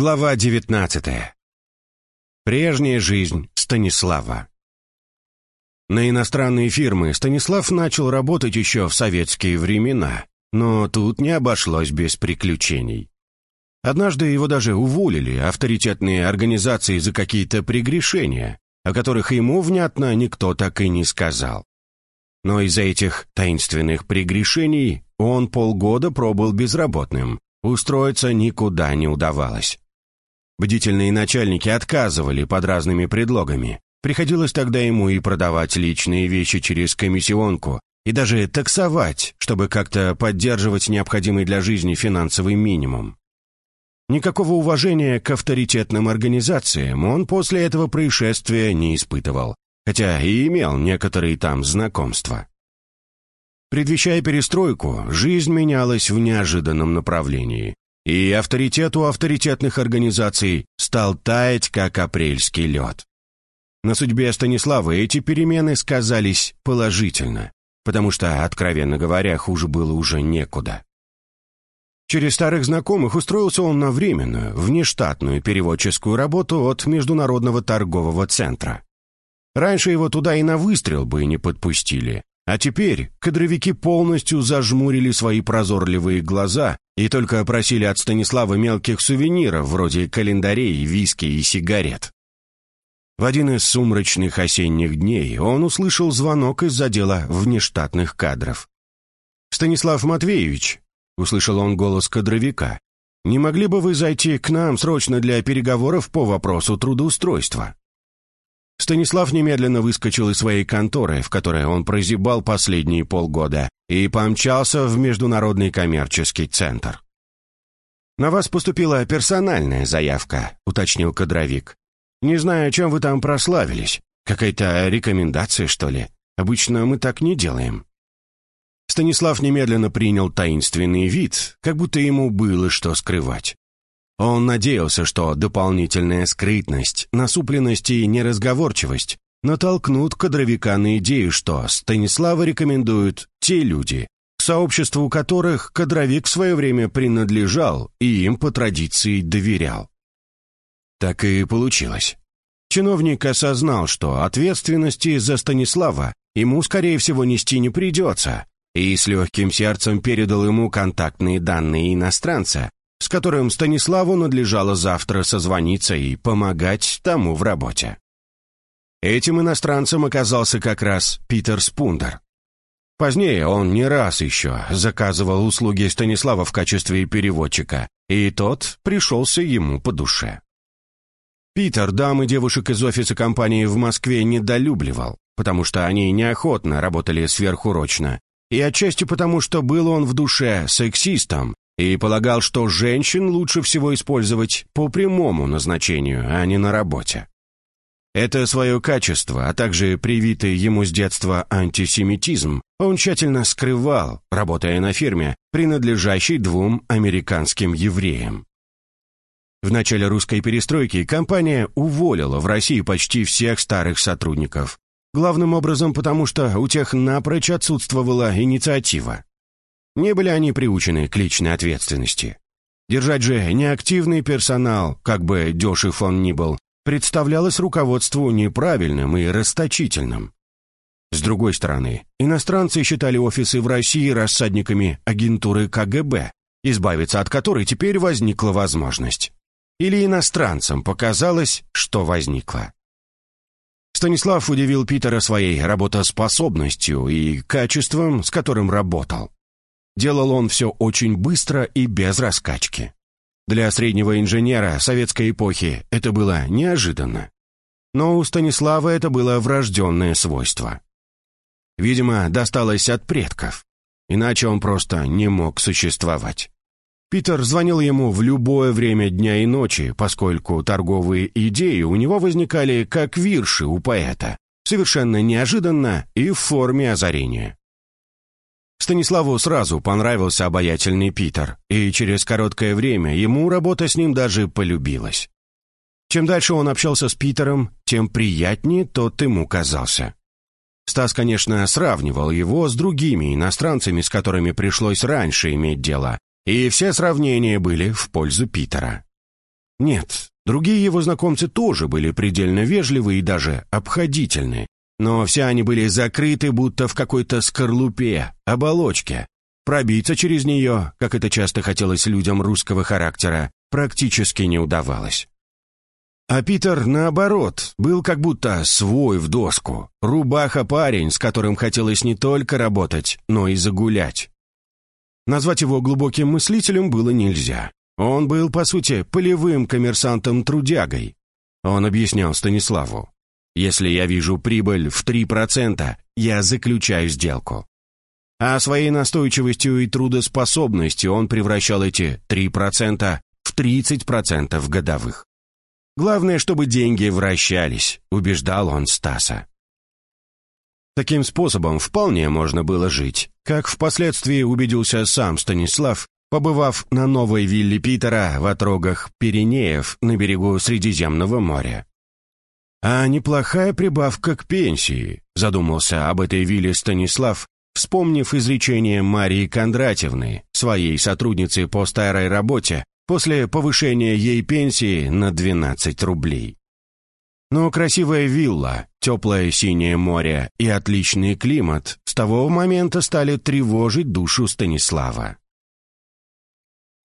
Глава 19. Прежняя жизнь Станислава. На иностранные фирмы Станислав начал работать еще в советские времена, но тут не обошлось без приключений. Однажды его даже уволили авторитетные организации за какие-то прегрешения, о которых ему внятно никто так и не сказал. Но из-за этих таинственных прегрешений он полгода пробыл безработным, устроиться никуда не удавалось. Бдительные начальники отказывали под разными предлогами. Приходилось тогда ему и продавать личные вещи через комиссионку, и даже таксовать, чтобы как-то поддерживать необходимый для жизни финансовый минимум. Никакого уважения к авторитетным организациям он после этого происшествия не испытывал, хотя и имел некоторые там знакомства. Предвещая перестройку, жизнь менялась в неожиданном направлении, и авторитет у авторитетных организаций стал таять, как апрельский лед. На судьбе Станислава эти перемены сказались положительно, потому что, откровенно говоря, хуже было уже некуда. Через старых знакомых устроился он на временную, внештатную переводческую работу от Международного торгового центра. Раньше его туда и на выстрел бы не подпустили, а теперь кадровики полностью зажмурили свои прозорливые глаза и только просили от Станислава мелких сувениров, вроде календарей, виски и сигарет. В один из сумрачных осенних дней он услышал звонок из отдела внештатных кадров. «Станислав Матвеевич», — услышал он голос кадровика, «не могли бы вы зайти к нам срочно для переговоров по вопросу трудоустройства?» Станислав немедленно выскочил из своей конторы, в которой он прозябал последние полгода, и помчался в Международный коммерческий центр. «На вас поступила персональная заявка», — уточнил кадровик. «Не знаю, чем вы там прославились. Какая-то рекомендация, что ли? Обычно мы так не делаем». Станислав немедленно принял таинственный вид, как будто ему было что скрывать. Он надеялся, что дополнительная скрытность, насупленность и неразговорчивость натолкнут кадровика на идею, что Станислава рекомендуют те люди, к сообществу которых кадровик в свое время принадлежал и им по традиции доверял. Так и получилось. Чиновник осознал, что ответственности за Станислава ему, скорее всего, нести не придется, и с легким сердцем передал ему контактные данные иностранца, с которым Станиславу надлежало завтра созвониться и помогать тому в работе. Этим иностранцем оказался как раз Питер Спундер. Позднее он не раз еще заказывал услуги Станислава в качестве переводчика, и тот пришелся ему по душе. Питер дам и девушек из офиса компании в Москве недолюбливал, потому что они неохотно работали сверхурочно, и отчасти потому, что был он в душе сексистом и полагал, что женщин лучше всего использовать по прямому назначению, а не на работе. Это свое качество, а также привитый ему с детства антисемитизм, он тщательно скрывал, работая на фирме, принадлежащей двум американским евреям. В начале русской перестройки компания уволила в России почти всех старых сотрудников, главным образом потому, что у тех напрочь отсутствовала инициатива. Не были они приучены к личной ответственности. Держать же неактивный персонал, как бы дешев он ни был, представлялось руководству неправильным и расточительным. С другой стороны, иностранцы считали офисы в России рассадниками агентуры КГБ, избавиться от которой теперь возникла возможность. Или иностранцам показалось, что возникла. Станислав удивил Питера своей работоспособностью и качеством, с которым работал. Делал он все очень быстро и без раскачки. Для среднего инженера советской эпохи это было неожиданно. Но у Станислава это было врожденное свойство. Видимо, досталось от предков. Иначе он просто не мог существовать. Питер звонил ему в любое время дня и ночи, поскольку торговые идеи у него возникали как вирши у поэта, совершенно неожиданно и в форме озарения. Станиславу сразу понравился обаятельный Питер, и через короткое время ему работа с ним даже полюбилась. Чем дальше он общался с Питером, тем приятнее тот ему казался. Стас, конечно, сравнивал его с другими иностранцами, с которыми пришлось раньше иметь дело, и все сравнения были в пользу Питера. Нет, другие его знакомцы тоже были предельно вежливы и даже обходительны, но все они были закрыты будто в какой-то скорлупе, оболочке. Пробиться через нее, как это часто хотелось людям русского характера, практически не удавалось. А Питер, наоборот, был как будто свой в доску. Рубаха-парень, с которым хотелось не только работать, но и загулять. Назвать его глубоким мыслителем было нельзя. Он был, по сути, полевым коммерсантом-трудягой. Он объяснял Станиславу. «Если я вижу прибыль в 3%, я заключаю сделку». А своей настойчивостью и трудоспособностью он превращал эти 3% в 30% годовых. Главное, чтобы деньги вращались, убеждал он Стаса. Таким способом вполне можно было жить, как впоследствии убедился сам Станислав, побывав на новой вилле Питера в отрогах Пиренеев на берегу Средиземного моря. «А неплохая прибавка к пенсии», — задумался об этой вилле Станислав, вспомнив изречение Марии Кондратьевны, своей сотрудницы по старой работе, после повышения ей пенсии на 12 рублей. Но красивая вилла, теплое синее море и отличный климат с того момента стали тревожить душу Станислава.